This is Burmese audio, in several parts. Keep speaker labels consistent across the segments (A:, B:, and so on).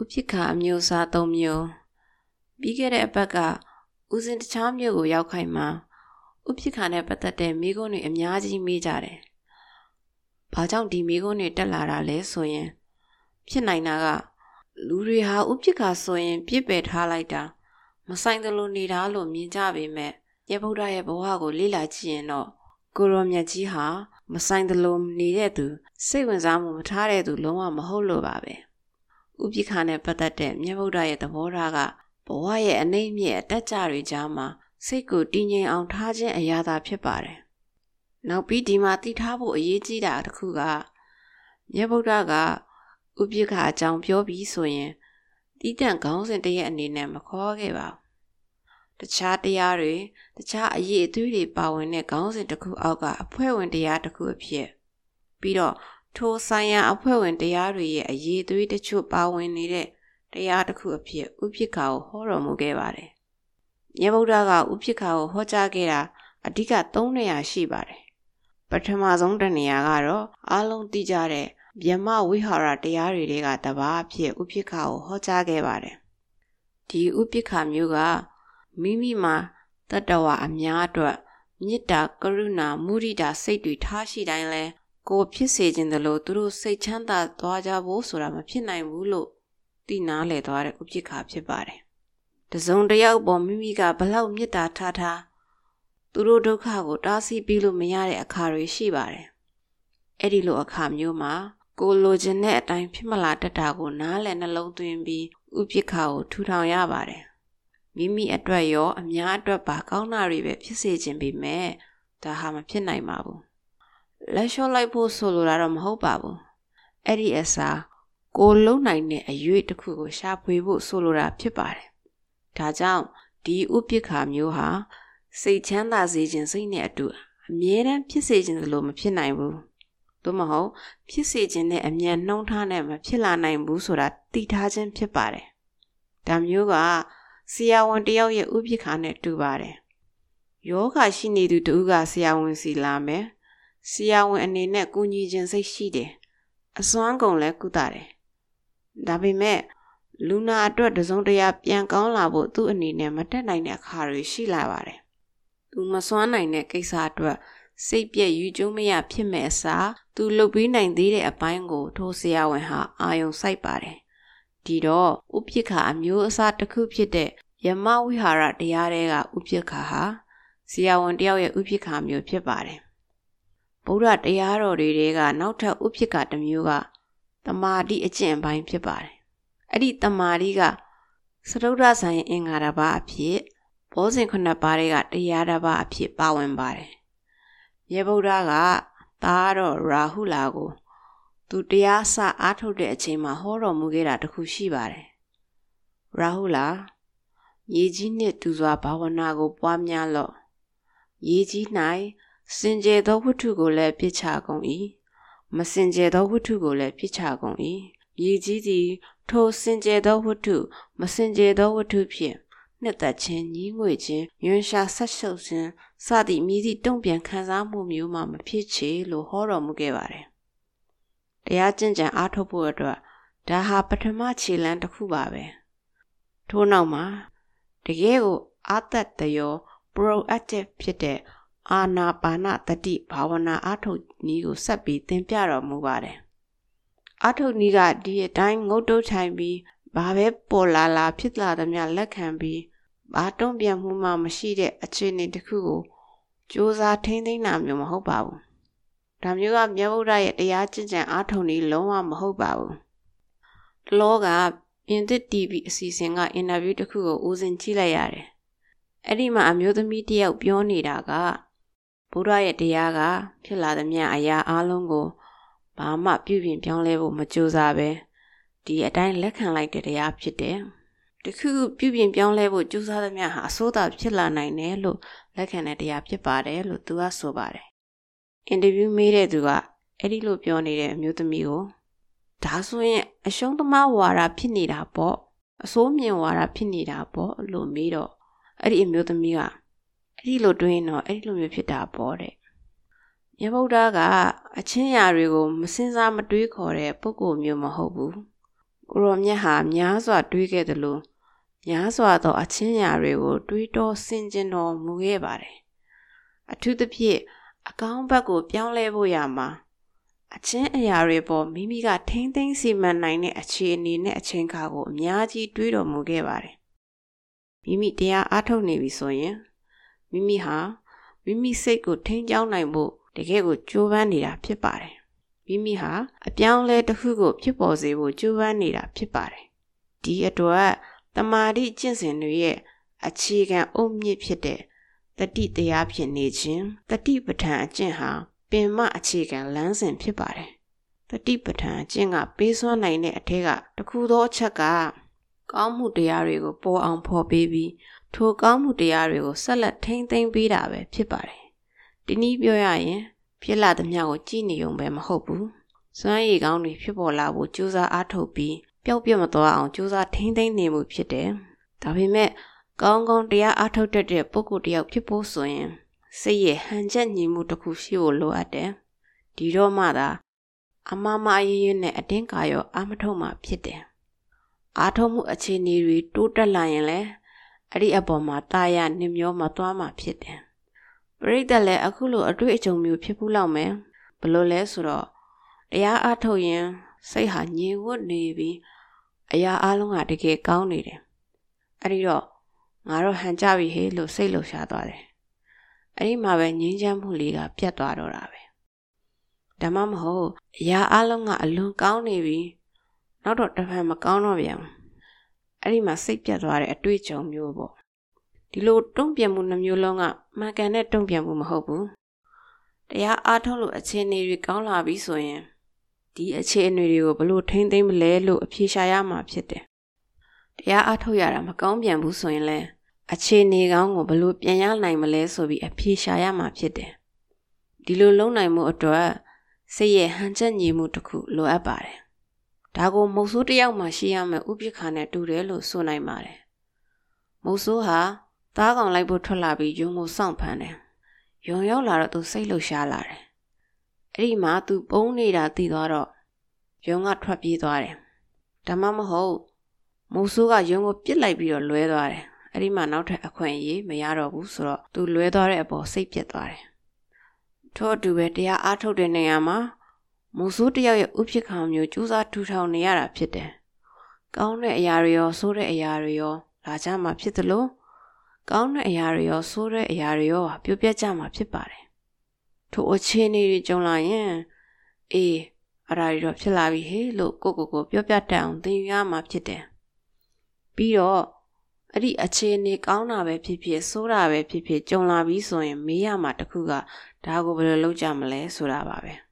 A: ဥပိ္ပခအမျိုးအစား၃မျိုးပြီးခဲ့တဲ့အပတ်ကဦးစင်တခြားမျိုးကိုရောက်ခိုင်မှာဥပိ္ပခနဲ့ပတ်သက်တဲ့မိကုန်းတွေအများကြီးမေးကြတယ်။ဘာကြောင့်ဒီမိကုန်းတွေတက်လာတာလဲဆိုရင် ဖြစ်နိုင်တာကလူတွေဟာဥပိ္ပခဆိုရင် ပြစ်ပယ်ထားလိုက်တာ မဆိုင်သလိုနေတာလို့မြင်ကြပေမဲ့ယေဗုဒ္ဓရဲ့ဘဝကိုလေ့လာကြည့်ရင်တော့ကိုရောမြတ်ကြီးဟာမဆိုင်သလိုနေတဲ့သူစိတ်ဝင်စားမှုမထားတဲ့သူလုံးဝမဟုတ်လို့ပါပဲ ဥပိ္ပခနဲ့ပတ်သက်တဲ့မြတ်ဗုဒ္ဓရဲ့သဘောထားကဘဝရဲ့အနှိမ့်မြင့်အတက်ကြတွေကြားမှာစိတ်ကိုတည်ငြိမ်အောင်ထားခြင်းအရာသာဖြစ်ပါတယ်နောက်ပြီးဒီမှာတည်ထားဖို့အရေးကြီးတာတစ်ခုကမြတ်ဗုဒ္ဓကဥပိ္ပခအကြောင်းပြောပြီးဆိုရင်တီးတန့်ခေါင်းစဉ်တရက်အနေနဲ့မခေါ်ခဲ့ပါဘူးတခြားတရားတွေတခြားအရေးအသွေးတွေပါဝင်တဲ့ခေါင်းစဉ်တစ်ခုအောက်ကအဖွဲ့ဝင်တရားတစ်ခုအဖြစ်ပြီးတော့ ထိုဆိုင်ရာအဖွဲ့ဝင်တရားတွေရဲ့အရေးအသွေးတချို့ပါဝင်နေတဲ့တရားတစ်ခုအဖြစ်ဥပိ္ပခာကိုဟောတော်မူခဲ့ပါတယ်။မြတ်ဗုဒ္ဓကဥပိ္ပခာကိုဟောကြားခဲ့တာအဓိက၃နေရာရှိပါတယ်။ပထမဆုံးတစ်နေရာကတော့အားလုံးသိကြတဲ့ဗျမဝိဟာရတရားတွေကတပါးအဖြစ်ဥပိ္ပခာကိုဟောကြားခဲ့ပါတယ်။ဒီဥပိ္ပခာမျိုးကမိမိမှာတတဝအများအတွက်မေတ္တာကရုဏာမုဒိတာစိတ်တွေထားရှိတိုင်းလဲ ကိုဖြစ်စေခြင်းတလို့သူတို့စိတ်ချမ်းသာသွားကြဖို့ဆိုတာမဖြစ်နိုင်ဘူးလို့သိနာလေသွားတဲ့ဥပိ္ပခာဖြစ်ပါတယ်။တစုံတယောက်ပေါ်မိမိကဘလောက်မေတ္တာထားထားသူတို့ဒုက္ခကိုတားဆီးပြီးလို့မရတဲ့အခါတွေရှိပါတယ်။အဲ့ဒီလိုအခါမျိုးမှာကိုလိုချင်တဲ့အတိုင်းဖြစ်မလာတတ်တာကိုနားလည်နှလုံးသွင်းပြီးဥပိ္ပခာကိုထူထောင်ရပါတယ်မိမိအတွက်ရောအများအတွက်ပါကောင်းတာတွေပဲဖြစ်စေခြင်းပေမဲ့ဒါဟာမဖြစ်နိုင်ပါဘူး လက်လျှော့လိုက်ဖို့ဆိုလိုတာတော့မဟုတ်ပါဘူးအဲ့ဒီအစားကိုလုံနိုင်တဲ့အရွေးတစ်ခုကိုရှာဖွေဖို့ဆိုလိုတာဖြစ်ပါတယ်ဒါကြောင့်ဒီဥပိ္ပခာမျိုးဟာစိတ်ချမ်းသာစေခြင်းစိတ်နဲ့အတူအမြဲတမ်းဖြစ်စေခြင်းလို့မဖြစ်နိုင်ဘူးသို့မဟုတ်ဖြစ်စေခြင်းနဲ့အမြန်နှုံးထားနဲ့မဖြစ်လာနိုင်ဘူးဆိုတာသိထားခြင်းဖြစ်ပါတယ်ဒါမျိုးကဆရာဝန်တယောက်ရဲ့ဥပိ္ပခါနဲ့တူပါတယ်။ယောဂရှိနေသူတူကဆရာဝန်စီလာမယ်။ ဆရာဝန်အနေနဲ့ကူညီခြင်းစိတ်ရှိတယ်။အစွမ်းကုန်လည်းကုသတယ်။ဒါပေမဲ့လူနာအတွက်တစုံတရာပြန်ကောင်းလာဖို့သူ့အနေနဲ့မတက်နိုင်တဲ့အခါတွေရှိလာပါတယ်။သူမစွမ်းနိုင်တဲ့ကိစ္စအတွက်စိတ်ပြည့်ယူကျုံမရဖြစ်မဲ့အစားသူလုပ်ပြီးနိုင်သေးတဲ့အပိုင်းကို ထိုဆရာဝန်ဟာအာယုံစိုက်ပါတယ်ဒီတော့ဥပိ္ပခာအမျိုးအစားတစ်ခုဖြစ်တဲ့ယမဝိဟာရတရားတွေကဥပိ္ပခာဟာဇီယဝန်တယောက်ရဲ့ဥပိ္ပခာမျိုးဖြစ်ပါတယ် ဗုဒ္ဓတရားတော်တွေကနောက်ထပ်ဥပိ္ပခာတစ်မျိုးကတမာတိအကျင့်ပိုင်းဖြစ်ပါတယ်အဲ့ဒီတမာတိကသရုဒ္ဓဆိုင်အင်္ဂါတစ်ပါးအဖြစ်ဘောဇင်ခုနှစ်ပါးတွေကတရားတစ်ပါးအဖြစ်ပါဝင်ပါတယ်ယေဗုဒ္ဓကသားတော်ရာဟုလာကို သူတရားစအားထုတ်တဲ့အချိန်မှာဟောတော်မူခဲ့တာတခုရှိပါတယ်။ရာဟုလာရေကြီးနှင့်တူစွာဘာဝနာကို ပွားများလော့။ရေကြီး၌ စင်ကြယ်သောဝတ္ထုကိုလည်းပြစ်ချကုန်၏။မစင်ကြယ်သောဝတ္ထုကိုလည်းပြစ်ချကုန်၏။ရေကြီးသည် ထိုစင်ကြယ်သောဝတ္ထုမစင်ကြယ်သောဝတ္ထုဖြင့်နှစ်သက်ခြင်းညီးငွေခြင်းယွန်းရှာဆက်ရှုပ်ခြင်းစသည့်မြည်သည့်တုံ့ပြန်ခံစားမှုမျိုးမှမဖြစ်ချေလို့ဟောတော်မူခဲ့ပါတယ်တရားကျင့်ကြံအားထုတ်ဖို့အတွက်ဒါဟာပထမခြေလှမ်းတစ်ခုပါပဲထို့နောက်မှာတကယ်ကိုအာသက်တရော proactive ဖြစ်တဲ့ အာနာပါနတတိဘာဝနာအားထုတ်နည်းကိုဆက်ပြီးသင်ပြတော်မူပါတယ်အားထုတ်နည်းကဒီအတိုင်းငုတ်တုတ်ထိုင်ပြီးဘာပဲပေါ်လာလာဖြစ်လာသမျှလက်ခံပြီးဘာတုံ့ပြန်မှုမှမရှိတဲ့အခြေအနေတစ်ခုကိုစ조사ထိမ့်သိမ်းတာမျိုးမဟုတ်ပါဘူးဒါမျိုးကမြတ်ဗုဒ္ဓရဲ့တရားကျင့်ကြံအားထုတ်နည်းလုံးဝမဟုတ်ပါဘူးတလောကပြင်သစ် TV အစီအစဉ်ကအင်တာဗျူးတစ်ခုကိုဦးစင်ကြည့်လိုက်ရတယ်အဲ့ဒီမှာအမျိုးသမီးတယောက်ပြောနေတာက ဘုရားရဲ့တရားကဖြစ်လာသမျှအရာအလုံးကိုဘာမှပြုပြင်ပြောင်းလဲဖို့မကြိုးစားပဲဒီအတိုင်းလက်ခံလိုက်တဲ့တရားဖြစ်တယ်တခုပြုပြင်ပြောင်းလဲဖို့ကြိုးစားသမျှဟာအဆိုးသာဖြစ်လာနိုင်တယ်လို့လက်ခံတဲ့တရားဖြစ်ပါတယ်လို့သူကဆိုပါတယ်အင်တာဗျူးမေးတဲ့သူကအဲ့ဒီလိုပြောနေတဲ့အမျိုးသမီးကိုဒါဆိုရင်အရှုံးသမားဝါဒဖြစ်နေတာပေါ့အစိုးမြင်ဝါဒဖြစ်နေတာပေါ့လို့မေးတော့အဲ့ဒီအမျိုးသမီးက အဲ့ဒီလိုတွေးရင်တော့အဲ့ဒီလိုမျိုးဖြစ်တာပေါ့တဲ့မြတ်ဗုဒ္ဓကအချင်းရာတွေကိုမစင်စားမတွေးခေါ်တဲ့ပုဂ္ဂိုလ်မျိုးမဟုတ်ဘူးကိုရောမြတ်ဟာများစွာတွေးခဲ့သလိုများစွာသောအချင်းရာတွေကိုတွေးတောဆင်ခြင်တော်မူခဲ့ပါတယ်အထူးသဖြင့်အကောင်းဘက်ကိုပြောင်းလဲဖို့ရမှာအချင်းအရာတွေပေါ်မိမိကထိမ့်သိမ်းစီမံနိုင်တဲ့အခြေအနေနဲ့အချိန်ခါကိုအများကြီးတွေးတော်မူခဲ့ပါတယ်မိမိတရားအားထုတ်နေပြီဆိုရင် မိမိဟာမိမိစိတ်ကိုထိန်းကျောင်းနိုင်ဖို့တကယ်ကိုကြိုးပမ်းနေတာဖြစ်ပါတယ်မိမိဟာအပြောင်းလဲတစ်ခုကိုဖြစ်ပေါ်စေဖို့ကြိုးပမ်းနေတာဖြစ်ပါတယ်ဒီအတွက်တမာတိကျင့်စဉ်တွေရဲ့အခြေခံအုတ်မြစ်ဖြစ်တဲ့တတိတရားဖြစ်နေခြင်းတတိပဋ္ဌာန်အကျင့်ဟာပင်မအခြေခံလမ်းစဉ်ဖြစ်ပါတယ်တတိပဋ္ဌာန်အကျင့်ကပေးစွမ်းနိုင်တဲ့အထက်ကတခုသောအချက်ကကောင်းမှုတရားတွေကိုပေါ်အောင်ဖော်ပေးပြီး ထိုကောင်းမှုတရားတွေကိုဆက်လက်ထိန်းသိမ်းပေးတာပဲဖြစ်ပါတယ်ဒီနည်းပြောရရင် ဖြစ်လာသမျှကိုကြည်နေုံပဲမဟုတ်ဘူးစွမ်းရည်ကောင်းတွေဖြစ်ပေါ်လာဖို့ကြိုးစားအားထုတ်ပြီးပျောက်ပြတ်မသွားအောင်ကြိုးစားထိန်းသိမ်းနေမှုဖြစ်တယ်ဒါပေမဲ့ကောင်းကောင်းတရားအားထုတ်တတ်တဲ့ပုဂ္ဂိုလ်တယောက်ဖြစ်ဖို့ဆိုရင်စိတ်ရဲ့ဟန်ချက်ညီမှုတစ်ခုရှိဖို့လိုအပ်တယ်ဒီတော့မှသာအမမအရေးရနဲ့အတင်းကာရောအာမထုတ်မှဖြစ်တယ်အားထုတ်မှုအခြေအနေတွေတိုးတက်လာရင်လည်း အဲ့ဒီအပေါ်မှာတာရနှမျောမသွားမှဖြစ်တယ်ပရိသတ်လည်းအခုလိုအတွေ့အကြုံမျိုးဖြစ်ဘူးလောက်မယ်ဘလို့လဲဆိုတော့တရားအားထုတ်ရင်စိတ်ဟာညင်ဝတ်နေပြီးအရာအလုံးကတကယ်ကောင်းနေတယ်အဲ့ဒီတော့ငါတော့ဟန်ကြပြီဟေ့လို့စိတ်လှုပ်ရှားသွားတယ်အဲ့ဒီမှာပဲငြင်းချမ်းမှုလေးကပြတ်သွားတော့တာပဲဒါမှမဟုတ်အရာအလုံးကအလွန်ကောင်းနေပြီနောက်တော့တစ်ဖက်မကောင်းတော့ပြန် အဲ့ဒီမှာစိတ်ပြတ်သွားတဲ့အတွေ့အကြုံမျိုးပေါ့ဒီလိုတုံ့ပြန်မှုနှမျိုးလုံးကမှန်ကန်တဲ့တုံ့ပြန်မှုမဟုတ်ဘူးတရားအားထုတ်လို့အခြေအနေတွေကောင်းလာပြီဆိုရင်ဒီအခြေအနေတွေကိုဘလို့ထိမ့်သိမ့်မလဲလို့အဖြေရှာရမှာဖြစ်တယ်တရားအားထုတ်ရတာမကောင်းပြန်ဘူးဆိုရင်လည်းအခြေအနေကောင်းကိုဘလို့ပြန်ရနိုင်မလဲဆိုပြီးအဖြေရှာရမှာဖြစ်တယ်ဒီလိုလုံနိုင်မှုအတွက်စိတ်ရဲ့ဟန်ချက်ညီမှုတစ်ခုလိုအပ်ပါတယ် ဒါကိုမုတ်ဆိုးတယောက်မှရှိရမယ်ဥပိ္ပခါနဲ့တူတယ်လို့ဆိုနိုင်ပါတယ်မုတ်ဆိုးဟာသားကောင်လိုက်ဖို့ထွက်လာပြီးယုံကိုစောင့်ဖမ်းတယ်။ယုံရောက်လာတော့သူစိတ်လှုပ်ရှားလာတယ်။အဲ့ဒီမှာသူပုံနေတာသိသွားတော့ယုံကထွက်ပြေးသွားတယ်။ဒါမှမဟုတ်မုတ်ဆိုးကယုံကိုပြစ်လိုက်ပြီးတော့လွဲသွားတယ်။အဲ့ဒီမှာနောက်ထပ်အခွင့်အရေးမရတော့ဘူးဆိုတော့သူလွဲသွားတဲ့အပေါ်စိတ်ပြက်သွားတယ်။ထို့အတူပဲတရားအားထုတ်တဲ့နေရာမှာ မုတ်ဆိုးတယောက်ရဲ့ဥဖြစ်ခံမျိုးစူးစမ်းထူထောင်နေရတာဖြစ်တယ်။ကောင်းတဲ့အရာတွေရောဆိုးတဲ့အရာတွေရောလာကြမှာဖြစ်သလိုကောင်းတဲ့အရာတွေရောဆိုးတဲ့အရာတွေရောပြိုပြက်ကြမှာဖြစ်ပါတယ်။ထိုအခြေအနေတွေကြုံလာရင်အေးအရာတွေတော့ဖြစ်လာပြီဟေ့လို့ကိုကိုကိုပြောပြတတ်အောင်သင်ယူရမှာဖြစ်တယ်။ပြီးတော့အဲ့ဒီအခြေအနေကောင်းတာပဲဖြစ်ဖြစ်ဆိုးတာပဲဖြစ်ဖြစ်ကြုံလာပြီဆိုရင်မေးရမှာတခုကဒါကိုဘယ်လိုလုပ်ကြမလဲဆိုတာပါပဲ။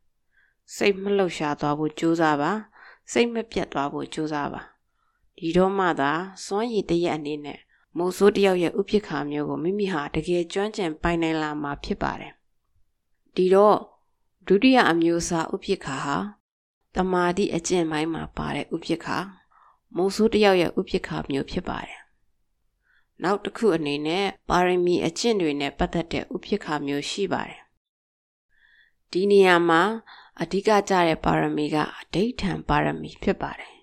A: စိတ်မလှုပ်ရှားသွားဖို့ကြိုးစားပါ။စိတ်မပြတ်သွားဖို့ကြိုးစားပါ။ဒီတော့မှသာစွမ်းရည်တရက်အနေနဲ့မိုးဆိုးတယောက်ရဲ့ဥပိ္ပခာမျိုးကိုမိမိဟာတကယ်ကျွမ်းကျင်ပိုင်နိုင်လာမှာဖြစ်ပါတယ်။ဒီတော့ဒုတိယအမျိုးအစားဥပိ္ပခာဟာတမာတိအကျင့်ပိုင်းမှာပါတဲ့ဥပိ္ပခာမိုးဆိုးတယောက်ရဲ့ဥပိ္ပခာမျိုးဖြစ်ပါတယ်။နောက်တစ်ခုအနေနဲ့ပါရမီအကျင့်တွေနဲ့ပတ်သက်တဲ့ဥပိ္ပခာမျိုးရှိပါတယ်။ဒီနေရာမှာ အဓိကကျတဲ့ပါရမီကအဋိဋ္ဌံပါရမီဖြစ်ပါတယ်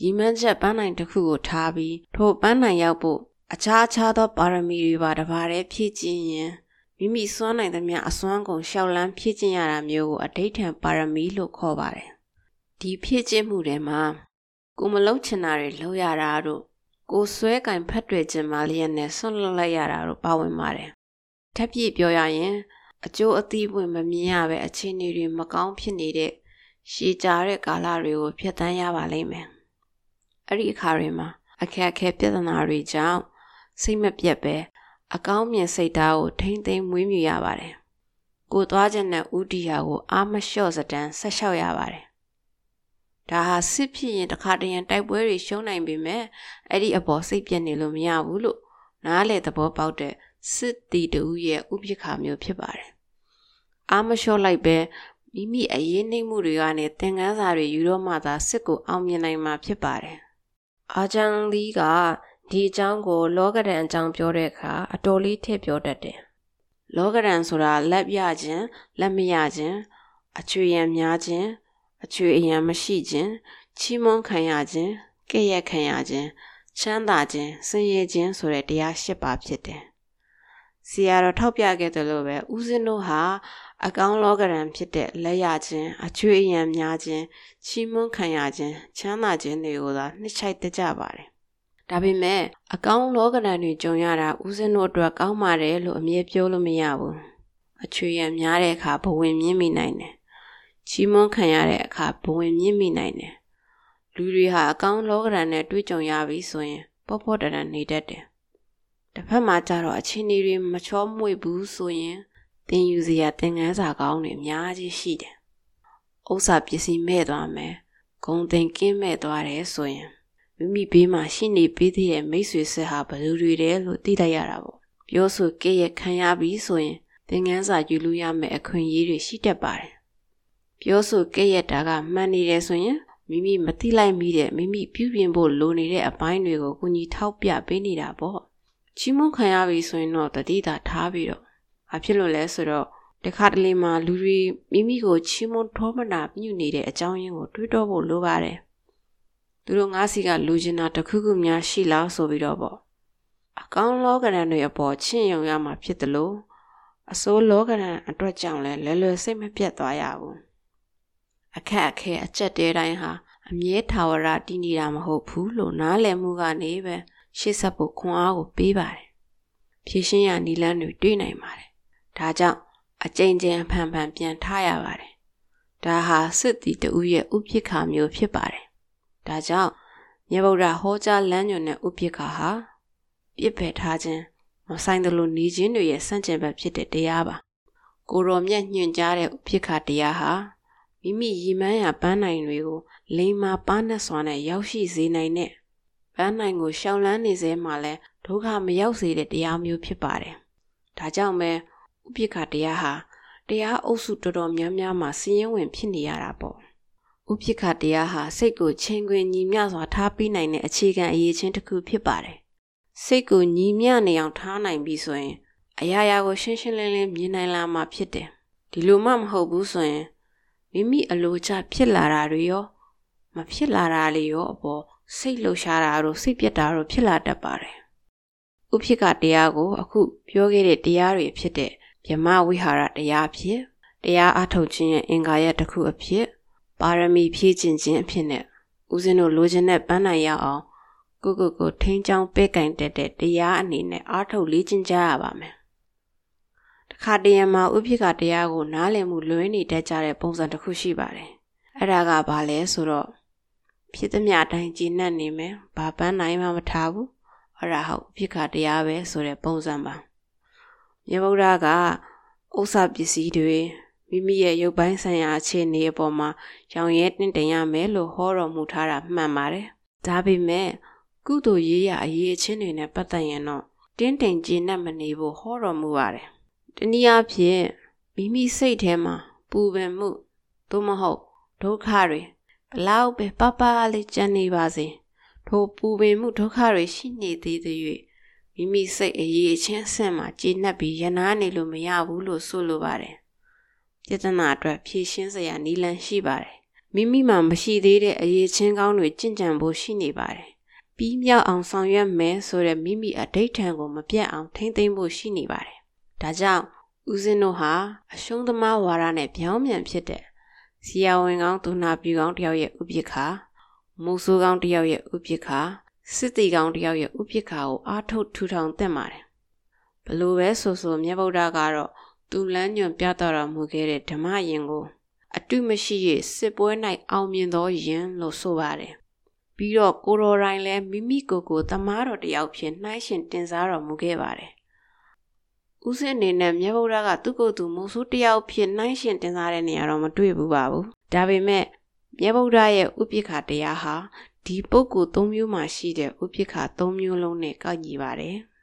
A: ရည်မှန်းချက်ပန်းနိုင်တစ်ခုကိုထားပြီးထိုပန်းနိုင်ရောက်ဖို့အခြားအခြားသောပါရမီတွေပါတပါးတည်းဖြည့်ကျင့်ရင်မိမိစွမ်းနိုင်သမျှအစွမ်းကုန်ရှောက်လန်းဖြည့်ကျင့်ရတာမျိုးကိုအဋိဋ္ဌံပါရမီလို့ခေါ်ပါတယ်။ဒီဖြည့်ကျင့်မှုတွေမှာကိုမလုံးချင်တာတွေလုပ်ရတာတို့ကိုဆွဲကင်ဖက်တွေခြင်းမလျက်နဲ့ဆွန့်လွတ်လိုက်ရတာတို့ပါဝင်ပါတယ်။ထပ်ပြည့်ပြောရရင် အကျိုးအသီးပွင့်မမြင်ရပဲအခြေအနေတွေမကောင်းဖြစ်နေတဲ့ရှည်ကြာတဲ့ကာလတွေကိုဖျက်ဆီးရပါလိမ့်မယ်အဲ့ဒီအခါတွေမှာအခက်အခဲပြဿနာတွေကြောင့်စိတ်မပြတ်ပဲအကောင်းမြင်စိတ်ဓာတ်ကိုထိမ့်သိမ်းမွေးမြူရပါတယ်။ကိုသွားခြင်းနဲ့ဥတီယာကိုအာမလျှော့စတန်းဆက်လျှောက်ရပါတယ်။ဒါဟာစစ်ဖြစ်ရင်တခါတရံတိုက်ပွဲတွေရှုံးနိုင်ပေမဲ့အဲ့ဒီအပေါ်စိတ်ပြတ်နေလို့မရဘူးလို့နားလေသဘောပေါက်တဲ့စစ်တီတူရဲ့ဥပက္ခမျိုးဖြစ်ပါတယ်။ အာမလျှော့လိုက်ပဲမိမိအရေးနှိမ့်မှုတွေကနေသင်ခန်းစာတွေယူတော့မှသာစစ်ကိုအောင်မြင်နိုင်မှာဖြစ်ပါတယ်အာဂျန်လီကဒီအကြောင်းကို လောကဒန်အကြောင်းပြောတဲ့အခါအတော်လေးထည့်ပြောတတ်တယ်။လောကဒန်ဆိုတာလက်ပြခြင်းလက်မရခြင်းအချွေရံများခြင်းအချွေအရံမရှိခြင်းချီးမွမ်းခံရခြင်းကဲ့ရဲ့ခံရခြင်းချမ်းသာခြင်းဆင်းရဲခြင်းဆိုတဲ့တရား၈ပါးဖြစ်တယ်။ စီယာတော်ထောက်ပြခဲ့တယ်လို့ပဲဦးဇင်းတို့ဟာအကောင်းလောကရန်ဖြစ်တဲ့လက်ရခြင်းအချွေးအယံများခြင်းချီးမွမ်းခံရခြင်းချမ်းသာခြင်းတွေကိုသာနှစ်ချိုက်တကြပါတယ်။ဒါပေမဲ့အကောင်းလောကရန်တွေကြုံရတာဦးဇင်းတို့အတွက်ကောင်းပါတယ်လို့အမြဲပြောလို့မရဘူး။အချွေရံများတဲ့အခါဘဝင်မြင့်မိနိုင်တယ်။ချီးမွမ်းခံရတဲ့အခါဘဝင်မြင့်မိနိုင်တယ်။လူတွေဟာအကောင်းလောကရန်နဲ့တွေ့ကြုံရပြီဆိုရင်ပေါ့ပေါ့တရန်နေတတ်တယ်။ တစ်ဖက်မှာကျတော့အချင်းတွေမချောမွေ့ဘူးဆိုရင်သင်ယူစရာသင်ခန်းစာကောင်းတွေအများကြီးရှိတယ်။ဥစ္စာပစ္စည်းမဲ့သွားမယ်။ဂုံသင်ကင်းမဲ့သွားတယ်ဆိုရင်မိမိဘေးမှာရှိနေပေးသေးတဲ့မိတ်ဆွေဆက်ဟာဘယ်လိုတွေလဲလို့သိလိုက်ရတာပေါ့။ပြောဆိုကဲ့ရဲ့ခံရပြီဆိုရင်သင်ခန်းစာယူလို့ရမယ့်အခွင့်အရေးတွေရှိတတ်ပါတယ်။ပြောဆိုကဲ့ရဲ့တာကမှန်နေတယ်ဆိုရင်မိမိမသိလိုက်မိတဲ့မိမိပြုပြင်ဖို့လိုနေတဲ့အပိုင်းတွေကိုကိုကြီးထောက်ပြပေးနေတာပေါ့။ ချီးမွမ်းခံရပြီဆိုရင်တော့တတိတာထားပြီးတော့ဘာဖြစ်လို့လဲဆိုတော့တခါတလေမှာလူတွေမိမိကိုချီးမွမ်းထောမနာပြုနေတဲ့အကြောင်းရင်းကိုတွေးတောဖို့လိုပါတယ်သူတို့ငါးစီကလူကျင်တာတခုခုများရှိလားဆိုပြီးတော့ပေါ့အကောင်းလောကရန်တွေအပေါ်ချင့်ယုံရမှာဖြစ်တယ်လို့အစိုးလောကရန်အတွက်ကြောင့်လဲလဲလွယ်စိတ်မပြတ်သွားရဘူးအခက်အခဲအကျက်တဲတိုင်းဟာအမြဲထာဝရတည်နေတာမဟုတ်ဘူးလို့နားလည်မှုကနေပဲ ရှေ့ဆက်ဖို့ခွန်အားကိုပေးပါတယ်ဖြည့်ရှင်းရနီလန်းတွေတွေ့နိုင်ပါတယ်ဒါကြောင့်အကြိမ်ကြိမ်ဖန်ဖန်ပြန်ထားရပါတယ်ဒါဟာစစ်တီတူရဲ့ဥပိ္ပခာမျိုးဖြစ်ပါတယ်ဒါကြောင့်မြတ်ဗုဒ္ဓဟောကြားလမ်းညွှန်တဲ့ဥပိ္ပခာဟာပြစ်ပယ်ထားခြင်းမဆိုင်သလိုနေခြင်းတွေရဲ့စန့်ကျင်ဘက်ဖြစ်တဲ့တရားပါကိုရောမြတ်ညွှန်ကြားတဲ့ဥပိ္ပခာတရားဟာမိမိရည်မှန်းရာပန်းနိုင်တွေကိုလိမ္မာပါးနဲ့စွာနဲ့ရောက်ရှိစေနိုင်တဲ့ ပန်းနိုင်ကိုရှောင်လန်းနေစေမှလည်းဒုက္ခမရောက်စေတဲ့တရားမျိုးဖြစ်ပါတယ်။ဒါကြောင့်ပဲဥပိ္ပခတရားဟာတရားအုပ်စုတော်တော်များများမှာစီးရင်ဝင်ဖြစ်နေရတာပေါ့။ဥပိ္ပခတရားဟာစိတ်ကိုချိန်ခွင်ညီမျှစွာထားပြီးနိုင်တဲ့အခြေခံအရေးချင်းတစ်ခုဖြစ်ပါတယ်။စိတ်ကိုညီမျှနေအောင်ထားနိုင်ပြီဆိုရင်အရာရာကိုရှင်းရှင်းလင်းလင်းမြင်နိုင်လာမှာဖြစ်တယ်။ဒီလိုမှမဟုတ်ဘူးဆိုရင်မိမိအလိုကျဖြစ်လာတာတွေရောမဖြစ်လာတာတွေရောအပေါ် စိတ်လှုပ်ရှားတာတို့စိတ်ပြက်တာတို့ဖြစ်လာတတ်ပါတယ်။ဥဖြစ်ကတရားကို အခုပြောခဲ့တဲ့တရားတွေဖြစ်တဲ့ဗြဟ္မဝိဟာရတရားဖြစ်တရားအထုတ်ခြင်းရဲ့အင်္ဂါရပ်တစ်ခုအဖြစ်ပါရမီဖြည့်ကျင့်ခြင်းအဖြစ်နဲ့ဦးဇင်းတို့လိုချင်တဲ့ပန်းနိုင်ရအောင်ကိုကိုကိုထိန်းချောင်းပဲ့ကင်တက်တဲ့တရားအနေနဲ့အားထုတ်လေ့ကျင့်ကြရပါမယ်။တခါတရံမှာဥပိ္ပခတရားကို နားလည်မှုလွဲနေတတ်ကြတဲ့ပုံစံတစ်ခုရှိပါတယ်။အဲ့ဒါကဘာလဲဆိုတော့ ဖြစ်သမျှအတိုင်းကြည်နပ်နေမယ်။ဘာပန်းနိုင်မှမထားဘူး။အဲ့ဒါဟုတ်ဥပိ္ပခတရားပဲဆိုတဲ့ပုံစံပါ။မြတ်ဗုဒ္ဓကဥစ္စာပစ္စည်းတွေမိမိရဲ့ရုပ်ပိုင်းဆိုင်ရာအခြေအနေအပေါ်မှာရောင်ရဲတင့်တယ်ရမယ်လို့ဟောတော်မူထားတာမှန်ပါတယ်။ဒါပေမဲ့ကုသိုလ်ရေးရအရေးအချင်းတွေနဲ့ပတ်သက်ရင်တော့တင်းတိမ်ကျေနပ်မနေဖို့ဟောတော်မူပါတယ်။တနည်းအားဖြင့်မိမိစိတ်ထဲမှာပူပန်မှုသို့မဟုတ်ဒုက္ခတွေ ဘလောက်ပဲပပလေးကြံနေပါစေထိုပူပန်မှုဒုက္ခတွေရှိနေသေးသေး၍မိမိစိတ်အရေးအချင်းဆင့်မှာကျေနပ်ပြီးရနာနေလို့မရဘူးလို့ဆိုလိုပါတယ်။ပြဿနာအတွက်ဖြေရှင်းစရာနည်းလမ်းရှိပါတယ်။မိမိမှာမရှိသေးတဲ့အရေးချင်းကောင်းတွေကြင်ကြံဖို့ရှိနေပါတယ်။ပြီးမြောက်အောင်ဆောင်ရွက်မယ်ဆိုတဲ့မိမိအဋိဋ္ဌံကိုမပြတ်အောင်ထိမ့်သိမ်းဖို့ရှိနေပါတယ်။ဒါကြောင့်ဦးဇင်းတို့ဟာအရှုံးသမားဝါဒနဲ့ပြောင်းပြန်ဖြစ်တဲ့ စီယာဝင်ကောင်းသူနာပြူကောင်းတယောက်ရဲ့ဥပိ္ပခာမူဆိုးကောင်းတယောက်ရဲ့ဥပိ္ပခာစစ်တီကောင်တယောက်ရဲ့ဥပိ္ပခာကိုအားထုတ်ထူထောင်သင့်ပါတယ်ဘလို့ပဲဆိုဆိုမြတ်ဗုဒ္ဓကတော့သူလမ်းညွန်ပြတော်မူခဲ့တဲ့ဓမ္မယင်ကို အတုမရှိရစစ်ပွဲ၌အောင်မြင်သောယင်လို့ဆိုပါတယ်ပြီးတော့ကိုရော်တိုင်းလည်းမိမိကိုယ်ကိုတမားတော်တယောက်ဖြင့်နှိုင်းရှင်တင်စားတော်မူခဲ့ပါတယ် ဦးစင်းအနေနဲ့မြတ်ဗုဒ္ဓကသူ့ကိုယ်သူမူဆိုးတယောက်ဖြစ်နှိုင်းရှင်တင်စားတဲ့နေရာတော့မတွေ့ဘူးပါဘူးဒါပေမဲ့မြတ်ဗုဒ္ဓရဲ့ဥပိ္ပခာတရားဟာဒီပုဂ္ဂိုလ်၃မျိုးမှာရှိတဲ့ဥပိ္ပခာ၃မျိုးလုံးနဲ့ကောက်ညီပါတယ်။